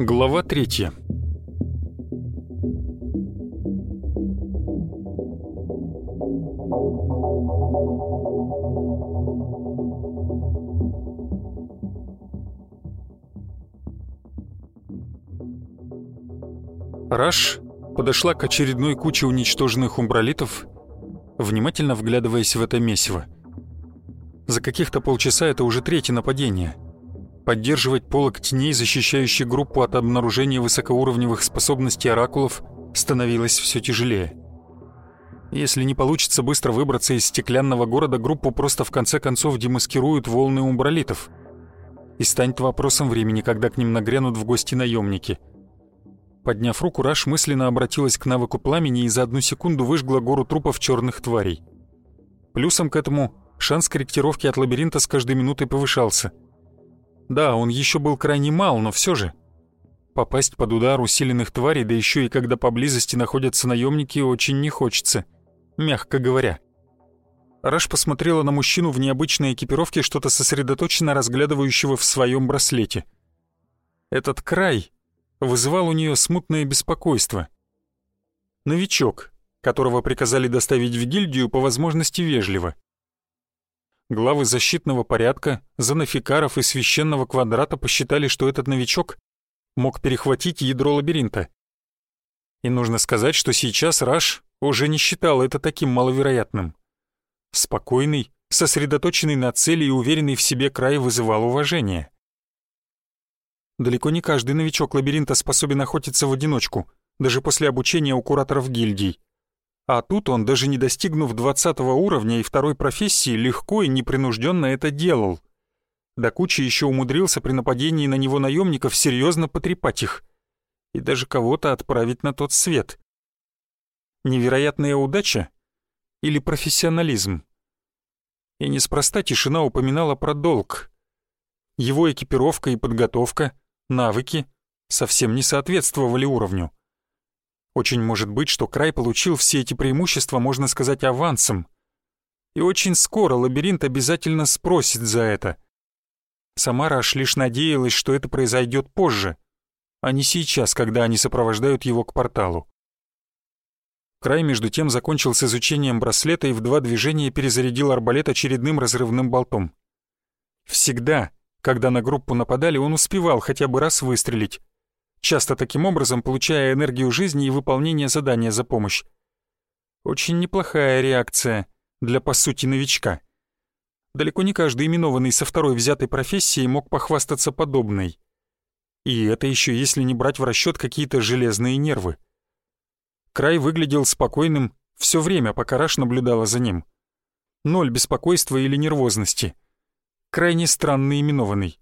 Глава третья. Раш подошла к очередной куче уничтоженных умбралитов, внимательно вглядываясь в это месиво. За каких-то полчаса это уже третье нападение. Поддерживать полок теней, защищающий группу от обнаружения высокоуровневых способностей оракулов, становилось все тяжелее. Если не получится быстро выбраться из стеклянного города, группу просто в конце концов демаскируют волны умбралитов. И станет вопросом времени, когда к ним нагрянут в гости наемники. Подняв руку, Раш мысленно обратилась к навыку пламени и за одну секунду выжгла гору трупов черных тварей. Плюсом к этому шанс корректировки от лабиринта с каждой минутой повышался. Да, он еще был крайне мал, но все же. Попасть под удар усиленных тварей, да еще и когда поблизости находятся наемники, очень не хочется, мягко говоря. Раш посмотрела на мужчину в необычной экипировке, что-то сосредоточенно разглядывающего в своем браслете. Этот край вызывал у нее смутное беспокойство. Новичок, которого приказали доставить в гильдию по возможности вежливо. Главы защитного порядка, занафикаров и священного квадрата посчитали, что этот новичок мог перехватить ядро лабиринта. И нужно сказать, что сейчас Раш уже не считал это таким маловероятным. Спокойный, сосредоточенный на цели и уверенный в себе край вызывал уважение. Далеко не каждый новичок лабиринта способен охотиться в одиночку, даже после обучения у кураторов гильдий. А тут он, даже не достигнув 20 уровня и второй профессии, легко и непринужденно это делал. До кучи еще умудрился при нападении на него наемников серьезно потрепать их. И даже кого-то отправить на тот свет. Невероятная удача? Или профессионализм? И неспроста тишина упоминала про долг. Его экипировка и подготовка — навыки совсем не соответствовали уровню. Очень может быть, что край получил все эти преимущества, можно сказать, авансом. И очень скоро лабиринт обязательно спросит за это. Сама Раш лишь надеялась, что это произойдет позже, а не сейчас, когда они сопровождают его к порталу. Край, между тем, закончил с изучением браслета и в два движения перезарядил арбалет очередным разрывным болтом. Всегда, когда на группу нападали, он успевал хотя бы раз выстрелить, часто таким образом получая энергию жизни и выполнение задания за помощь. Очень неплохая реакция для, по сути, новичка. Далеко не каждый именованный со второй взятой профессией мог похвастаться подобной. И это еще если не брать в расчет какие-то железные нервы. Край выглядел спокойным все время, пока Раш наблюдала за ним. Ноль беспокойства или нервозности — крайне странный именованный.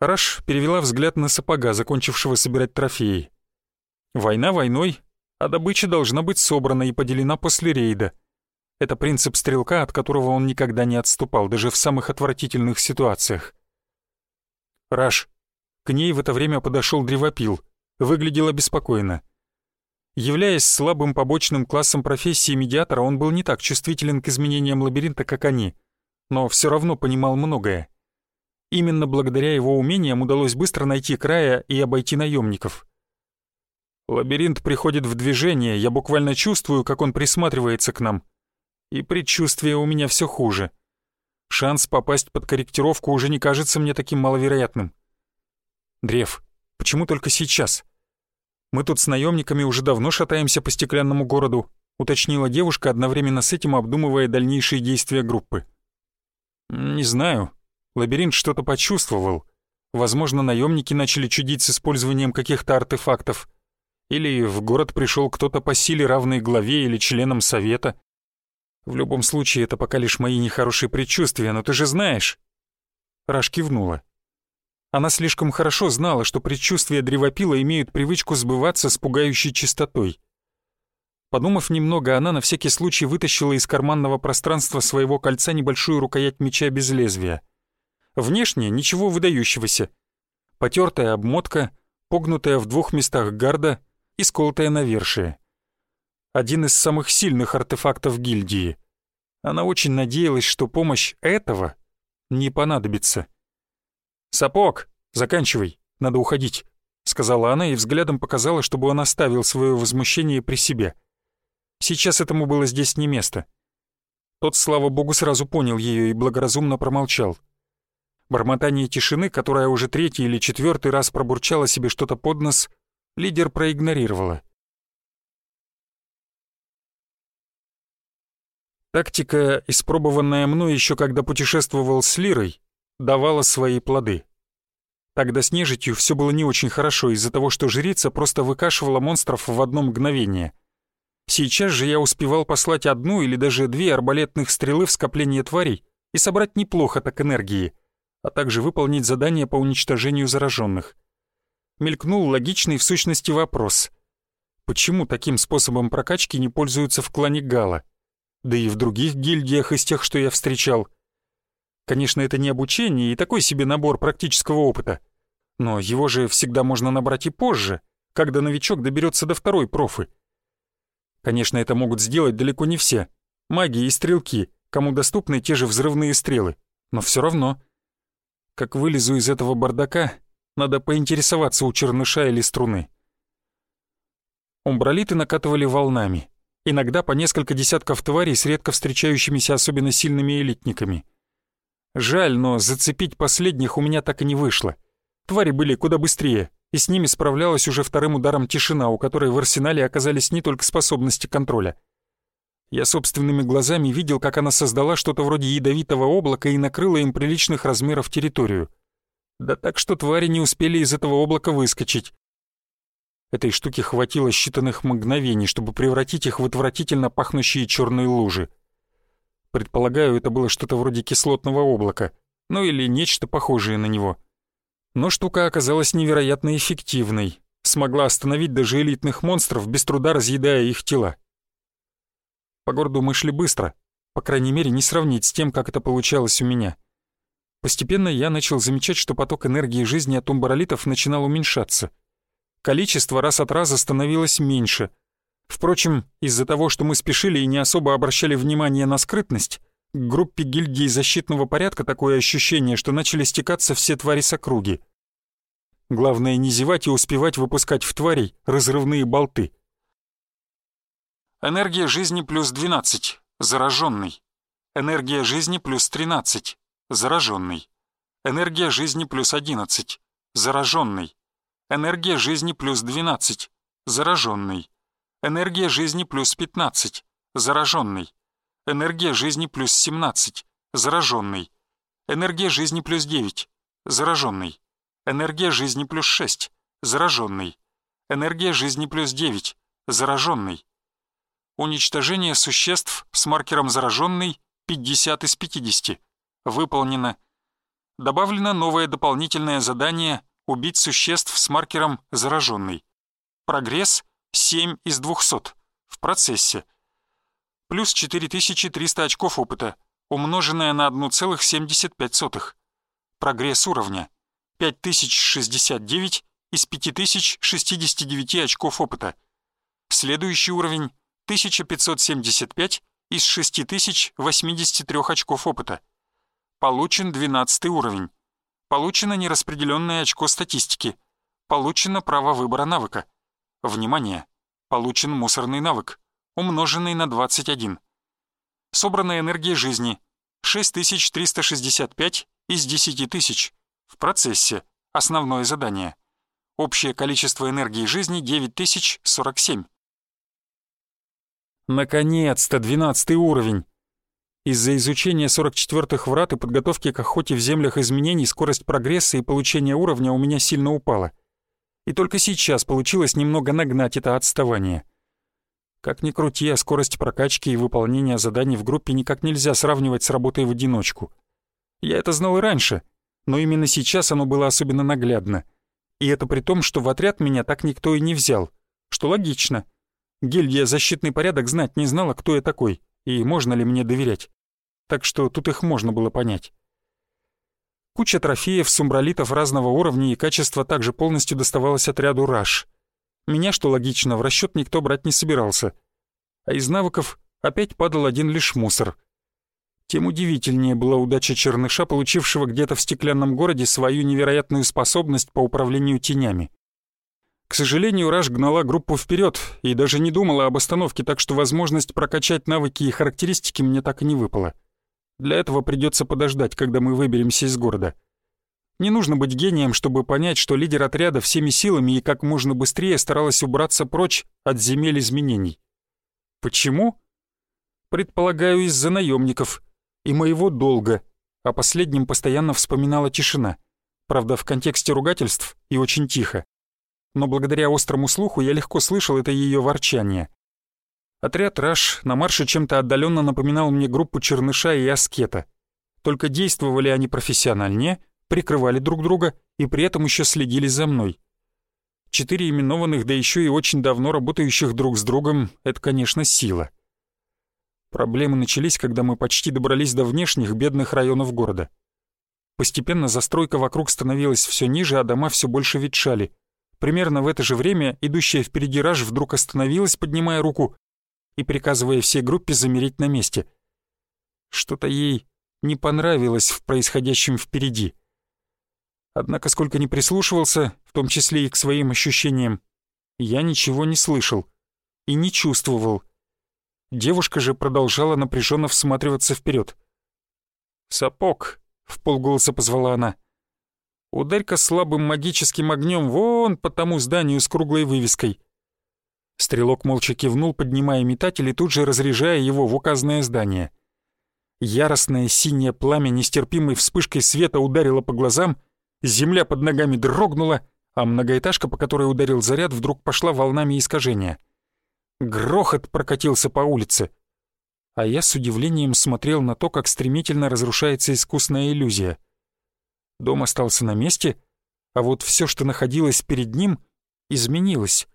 Раш перевела взгляд на сапога, закончившего собирать трофеи. Война войной, а добыча должна быть собрана и поделена после рейда. Это принцип стрелка, от которого он никогда не отступал, даже в самых отвратительных ситуациях. Раш. К ней в это время подошел древопил. Выглядел обеспокоенно. Являясь слабым побочным классом профессии медиатора, он был не так чувствителен к изменениям лабиринта, как они — но все равно понимал многое. Именно благодаря его умениям удалось быстро найти края и обойти наемников. Лабиринт приходит в движение, я буквально чувствую, как он присматривается к нам. И предчувствие у меня все хуже. Шанс попасть под корректировку уже не кажется мне таким маловероятным. Древ, почему только сейчас? Мы тут с наемниками уже давно шатаемся по стеклянному городу, уточнила девушка, одновременно с этим обдумывая дальнейшие действия группы. «Не знаю. Лабиринт что-то почувствовал. Возможно, наемники начали чудить с использованием каких-то артефактов. Или в город пришел кто-то по силе, равной главе или членам совета. В любом случае, это пока лишь мои нехорошие предчувствия, но ты же знаешь». Раш кивнула. Она слишком хорошо знала, что предчувствия древопила имеют привычку сбываться с пугающей частотой. Подумав немного, она на всякий случай вытащила из карманного пространства своего кольца небольшую рукоять меча без лезвия. Внешне ничего выдающегося. Потертая обмотка, погнутая в двух местах гарда и сколотая навершие. один из самых сильных артефактов гильдии. Она очень надеялась, что помощь этого не понадобится. «Сапог, заканчивай, надо уходить», — сказала она и взглядом показала, чтобы он оставил свое возмущение при себе. Сейчас этому было здесь не место. Тот, слава богу, сразу понял ее и благоразумно промолчал. Бормотание тишины, которая уже третий или четвертый раз пробурчала себе что-то под нос, лидер проигнорировала. Тактика, испробованная мной еще когда путешествовал с Лирой, давала свои плоды. Тогда с нежитью все было не очень хорошо из-за того, что жрица просто выкашивала монстров в одно мгновение. Сейчас же я успевал послать одну или даже две арбалетных стрелы в скопление тварей и собрать неплохо так энергии — а также выполнить задание по уничтожению зараженных. Мелькнул логичный в сущности вопрос. Почему таким способом прокачки не пользуются в клане Гала? Да и в других гильдиях из тех, что я встречал. Конечно, это не обучение и такой себе набор практического опыта. Но его же всегда можно набрать и позже, когда новичок доберется до второй профы. Конечно, это могут сделать далеко не все. Маги и стрелки, кому доступны те же взрывные стрелы. Но все равно как вылезу из этого бардака, надо поинтересоваться у черныша или струны. Умбралиты накатывали волнами, иногда по несколько десятков тварей с редко встречающимися особенно сильными элитниками. Жаль, но зацепить последних у меня так и не вышло. Твари были куда быстрее, и с ними справлялась уже вторым ударом тишина, у которой в арсенале оказались не только способности контроля — я собственными глазами видел, как она создала что-то вроде ядовитого облака и накрыла им приличных размеров территорию. Да так, что твари не успели из этого облака выскочить. Этой штуки хватило считанных мгновений, чтобы превратить их в отвратительно пахнущие черные лужи. Предполагаю, это было что-то вроде кислотного облака, ну или нечто похожее на него. Но штука оказалась невероятно эффективной, смогла остановить даже элитных монстров, без труда разъедая их тела. По городу мы шли быстро, по крайней мере, не сравнить с тем, как это получалось у меня. Постепенно я начал замечать, что поток энергии жизни от умбаролитов начинал уменьшаться. Количество раз от раза становилось меньше. Впрочем, из-за того, что мы спешили и не особо обращали внимание на скрытность, к группе гильдии защитного порядка такое ощущение, что начали стекаться все твари с округи. Главное не зевать и успевать выпускать в тварей разрывные болты — Энергия жизни плюс 12. Зараженный. Энергия жизни плюс 13. Зараженный. Энергия жизни плюс 11. Зараженный. Энергия жизни плюс 12. Зараженный. Энергия жизни плюс 15. Зараженный. Энергия жизни плюс 17. Зараженный. Энергия жизни плюс 9. Зараженный. Энергия жизни плюс 6. Зараженный. Энергия жизни плюс 9. Зараженный. Уничтожение существ с маркером «Зараженный» 50 из 50. Выполнено. Добавлено новое дополнительное задание «Убить существ с маркером «Зараженный». Прогресс 7 из 200. В процессе. Плюс 4300 очков опыта, умноженное на 1,75. Прогресс уровня 5069 из 5069 очков опыта. Следующий уровень 1575 из 6083 очков опыта. Получен 12 уровень. Получено нераспределенное очко статистики. Получено право выбора навыка. Внимание! Получен мусорный навык, умноженный на 21. Собранная энергия жизни 6365 из 10 тысяч. В процессе. Основное задание. Общее количество энергии жизни 9047. Наконец-то, двенадцатый уровень. Из-за изучения 44-х врат и подготовки к охоте в землях изменений скорость прогресса и получения уровня у меня сильно упала. И только сейчас получилось немного нагнать это отставание. Как ни крути, а скорость прокачки и выполнения заданий в группе никак нельзя сравнивать с работой в одиночку. Я это знал и раньше, но именно сейчас оно было особенно наглядно. И это при том, что в отряд меня так никто и не взял, что логично — Гильдия «Защитный порядок» знать не знала, кто я такой и можно ли мне доверять. Так что тут их можно было понять. Куча трофеев, сумбралитов разного уровня и качества также полностью доставалась отряду «Раш». Меня, что логично, в расчет никто брать не собирался. а из навыков опять падал один лишь мусор. Тем удивительнее была удача черныша, получившего где-то в стеклянном городе свою невероятную способность по управлению тенями. К сожалению, Раш гнала группу вперед и даже не думала об остановке, так что возможность прокачать навыки и характеристики мне так и не выпала. Для этого придется подождать, когда мы выберемся из города. Не нужно быть гением, чтобы понять, что лидер отряда всеми силами и как можно быстрее старалась убраться прочь от земель изменений. Почему? Предполагаю, из-за наемников и моего долга, а последним постоянно вспоминала тишина. Правда, в контексте ругательств и очень тихо. Но благодаря острому слуху я легко слышал это ее ворчание. Отряд «Раш» на марше чем-то отдаленно напоминал мне группу Черныша и Аскета. Только действовали они профессиональнее, прикрывали друг друга и при этом еще следили за мной. Четыре именованных, да еще и очень давно работающих друг с другом — это, конечно, сила. Проблемы начались, когда мы почти добрались до внешних бедных районов города. Постепенно застройка вокруг становилась все ниже, а дома все больше ветшали. Примерно в это же время идущая впереди Раж вдруг остановилась, поднимая руку и приказывая всей группе замереть на месте. Что-то ей не понравилось в происходящем впереди. Однако, сколько ни прислушивался, в том числе и к своим ощущениям, я ничего не слышал и не чувствовал. Девушка же продолжала напряженно всматриваться вперед. «Сапог!» — в полголоса позвала она. «Ударь-ка слабым магическим огнем вон по тому зданию с круглой вывеской». Стрелок молча кивнул, поднимая метатель и тут же разряжая его в указанное здание. Яростное синее пламя нестерпимой вспышкой света ударило по глазам, земля под ногами дрогнула, а многоэтажка, по которой ударил заряд, вдруг пошла волнами искажения. Грохот прокатился по улице. А я с удивлением смотрел на то, как стремительно разрушается искусная иллюзия. Дом остался на месте, а вот все, что находилось перед ним, изменилось.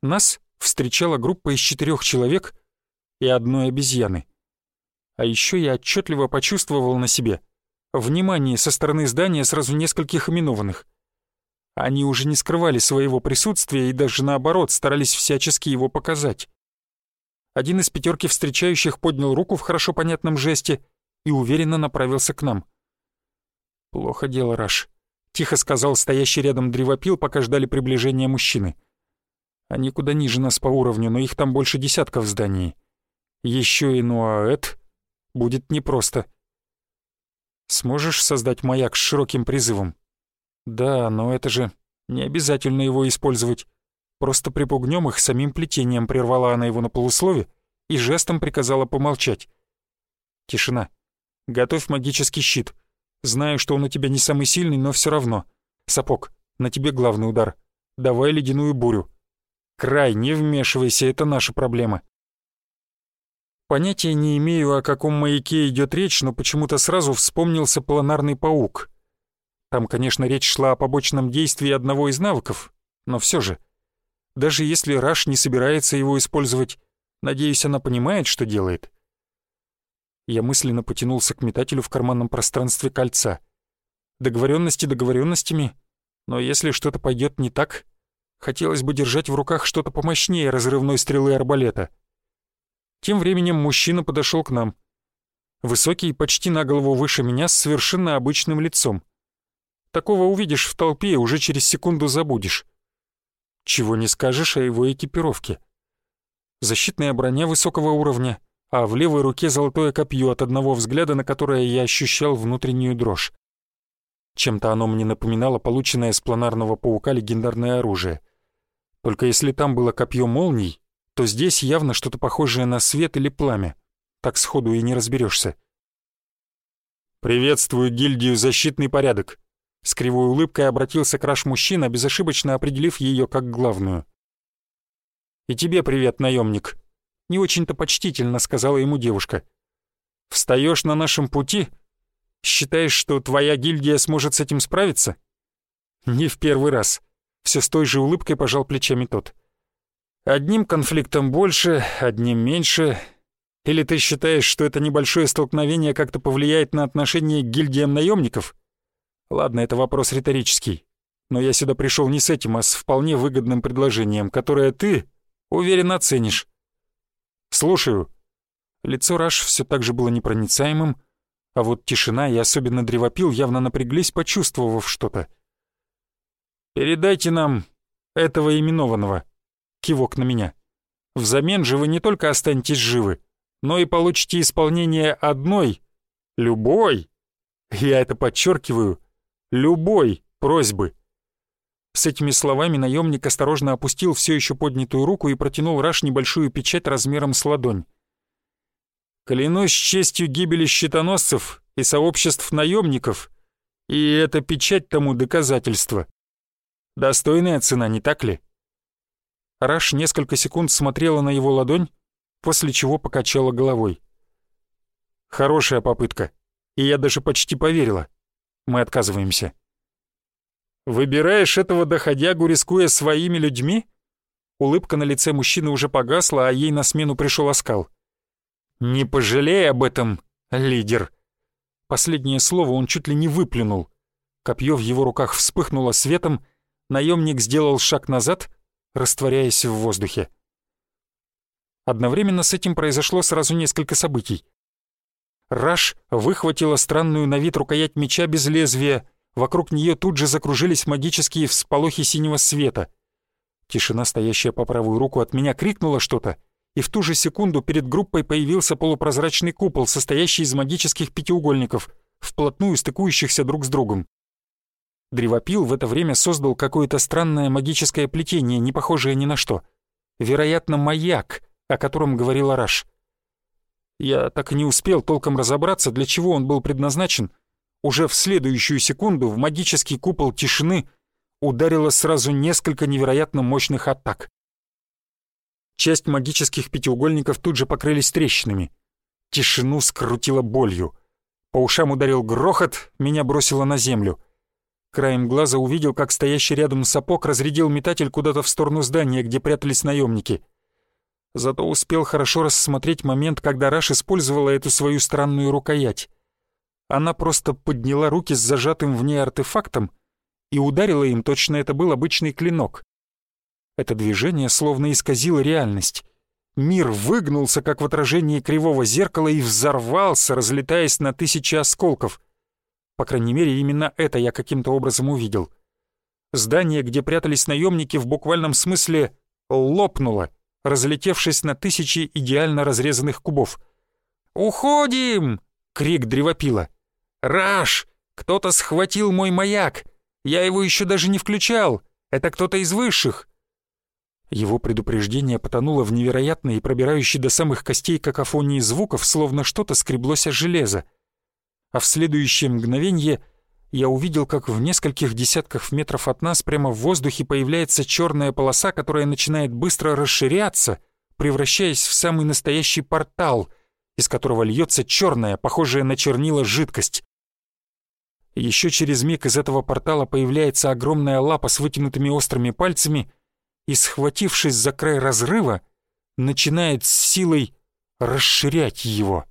Нас встречала группа из четырех человек и одной обезьяны. А еще я отчетливо почувствовал на себе внимание со стороны здания сразу нескольких именованных — они уже не скрывали своего присутствия и даже наоборот старались всячески его показать. Один из пятерки встречающих поднял руку в хорошо понятном жесте и уверенно направился к нам. «Плохо дело, Раш», — тихо сказал стоящий рядом древопил, пока ждали приближения мужчины. «Они куда ниже нас по уровню, но их там больше десятков в здании. Еще и Нуаэт будет непросто. Сможешь создать маяк с широким призывом?» «Да, но это же не обязательно его использовать. Просто припугнем их самим плетением», — прервала она его на полуслове и жестом приказала помолчать. «Тишина. Готовь магический щит. Знаю, что он у тебя не самый сильный, но все равно. Сапог, на тебе главный удар. Давай ледяную бурю. Край, не вмешивайся, это наша проблема». Понятия не имею, о каком маяке идет речь, но почему-то сразу вспомнился планарный паук — там, конечно, речь шла о побочном действии одного из навыков, но все же. Даже если Раш не собирается его использовать, надеюсь, она понимает, что делает. Я мысленно потянулся к метателю в карманном пространстве кольца. Договоренности договоренностями, но если что-то пойдет не так, хотелось бы держать в руках что-то помощнее разрывной стрелы арбалета. Тем временем мужчина подошел к нам. Высокий, почти на голову выше меня, с совершенно обычным лицом. Такого увидишь в толпе и уже через секунду забудешь. Чего не скажешь о его экипировке. Защитная броня высокого уровня, а в левой руке золотое копье от одного взгляда, на которое я ощущал внутреннюю дрожь. Чем-то оно мне напоминало полученное с планарного паука легендарное оружие. Только если там было копье молний, то здесь явно что-то похожее на свет или пламя. Так сходу и не разберешься. «Приветствую гильдию «Защитный порядок», с кривой улыбкой обратился краш мужчина, безошибочно определив ее как главную. «И тебе привет, наемник», — не очень-то почтительно сказала ему девушка. «Встаешь на нашем пути? Считаешь, что твоя гильдия сможет с этим справиться?» «Не в первый раз», — все с той же улыбкой пожал плечами тот. «Одним конфликтом больше, одним меньше. Или ты считаешь, что это небольшое столкновение как-то повлияет на отношение к гильдиям наемников?» Ладно, это вопрос риторический. Но я сюда пришел не с этим, а с вполне выгодным предложением, которое ты, уверен, оценишь. «Слушаю». Лицо Раш все так же было непроницаемым, а вот тишина и особенно древопил явно напряглись, почувствовав что-то. «Передайте нам этого именованного», — кивок на меня. «Взамен же вы не только останетесь живы, но и получите исполнение одной, любой, я это подчеркиваю, любой просьбы». С этими словами наемник осторожно опустил все еще поднятую руку и протянул Раш небольшую печать размером с ладонь. «Клянусь честью гибели щитоносцев и сообществ наемников, и эта печать тому доказательство. Достойная цена, не так ли?» Раш несколько секунд смотрела на его ладонь, после чего покачала головой. «Хорошая попытка, и я даже почти поверила. Мы отказываемся». «Выбираешь этого доходягу, рискуя своими людьми?» Улыбка на лице мужчины уже погасла, а ей на смену пришел оскал. «Не пожалей об этом, лидер!» Последнее слово он чуть ли не выплюнул. Копье в его руках вспыхнуло светом, наемник сделал шаг назад, растворяясь в воздухе. Одновременно с этим произошло сразу несколько событий. Раш выхватила странную на вид рукоять меча без лезвия, Вокруг нее тут же закружились магические всполохи синего света. Тишина, стоящая по правую руку от меня, крикнула что-то, и в ту же секунду перед группой появился полупрозрачный купол, состоящий из магических пятиугольников, вплотную стыкующихся друг с другом. Древопил в это время создал какое-то странное магическое плетение, не похожее ни на что. Вероятно, маяк, о котором говорил Араш. Я так и не успел толком разобраться, для чего он был предназначен, уже в следующую секунду в магический купол тишины ударило сразу несколько невероятно мощных атак. Часть магических пятиугольников тут же покрылись трещинами. Тишину скрутило болью. По ушам ударил грохот, меня бросило на землю. Краем глаза увидел, как стоящий рядом сапог разрядил метатель куда-то в сторону здания, где прятались наемники. Зато успел хорошо рассмотреть момент, когда Раш использовала эту свою странную рукоять. Она просто подняла руки с зажатым в ней артефактом и ударила им, точно это был обычный клинок. Это движение словно исказило реальность. Мир выгнулся, как в отражении кривого зеркала, и взорвался, разлетаясь на тысячи осколков. По крайней мере, именно это я каким-то образом увидел. Здание, где прятались наемники, в буквальном смысле лопнуло, разлетевшись на тысячи идеально разрезанных кубов. «Уходим!» — крик древопила. «Раш! Кто-то схватил мой маяк! Я его еще даже не включал! Это кто-то из высших!» Его предупреждение потонуло в невероятной и пробирающей до самых костей какофонии звуков, словно что-то скреблось о железо. А в следующее мгновение я увидел, как в нескольких десятках метров от нас прямо в воздухе появляется черная полоса, которая начинает быстро расширяться, превращаясь в самый настоящий портал, из которого льется черная, похожая на чернила жидкость. Еще через миг из этого портала появляется огромная лапа с вытянутыми острыми пальцами и, схватившись за край разрыва, начинает с силой расширять его.